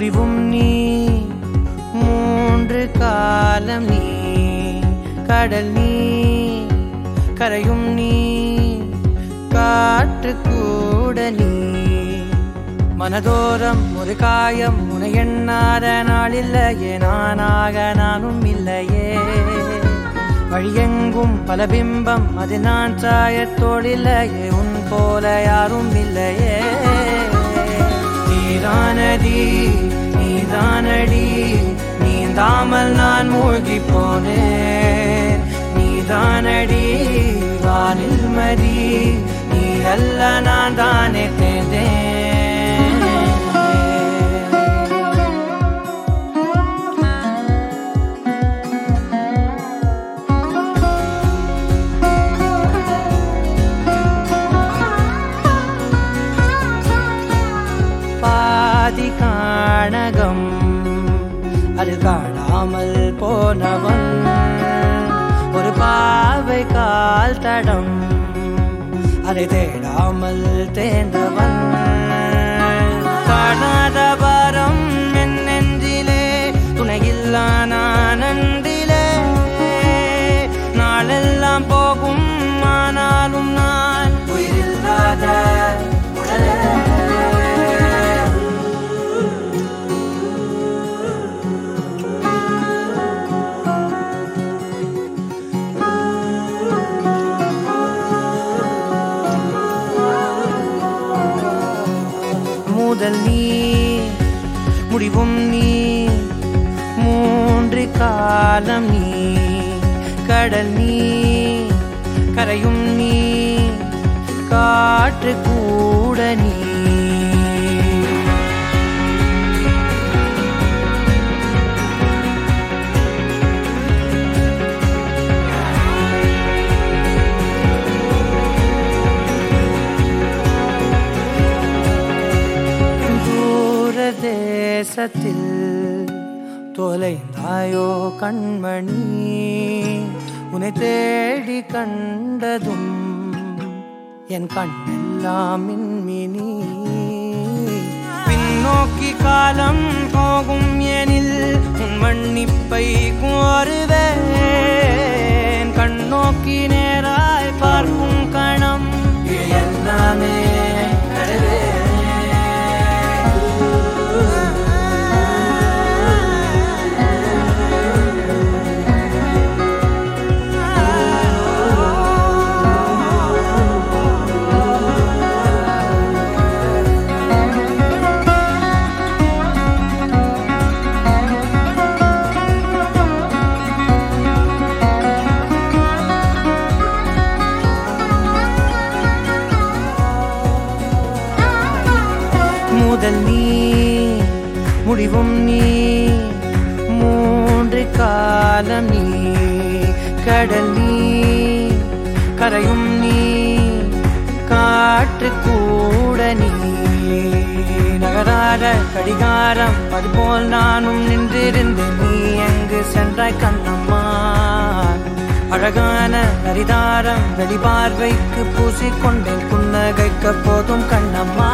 பொழிவும் நீ. மூன்று காலம் நீ. கடல் நீ. கரையும் நீ. காற்று கூட நீ. மனதோரம் ஒரு காயம் உனை எண்ணாத நாளில்லையே நானாக நானும் இல்லையே. வழியெங்கும் பல பிம்பம் அது நான் சாயத்தோடில்லையே உன் போல யாரும் இல்லையே. நீரானதீ நீதானடி நீந்தாமல் நான் மூழ்கி போனேன் நீதானடி வானில் மதி நீ அல்ல நான் தானே. தேர்ந்தேன் ஆதி காணகம் அது காணாமல் போனவன். ஒரு பாவை கால் தடம். அதை தேடாமல் தேர்ந்தவன் காணாத பாரம் என் நெஞ்சிலே துணையில்லான முதல் நீ முடிவும் நீ மூன்று காலம் நீ கடல் நீ கரையும் நீ காற்று கூட நீ தேசத்தில் தொலைந்தாயோ கண்மணி? உன்னை தேடி கண்டதும் என் கண்ணெல்லாம் மின்மினி. பின்னோக்கி காலம் போகும் எனில் உன் மன்னிப்பை முதல் நீ முடிவும் நீ மூன்று காலம் நீ கடல் நீ கரையும் நீ காற்று கூட நீ நகராத கடிகாரம் அதுபோல் நானும் நின்றிருந்து நீ எங்கு சென்றாய் கண்ணம்மா? அழகான நரிதாரம் வெளிபார்வைக்கு பூசிக்கொண்டேன் புன்னகைக்க போதும் கண்ணம்மா.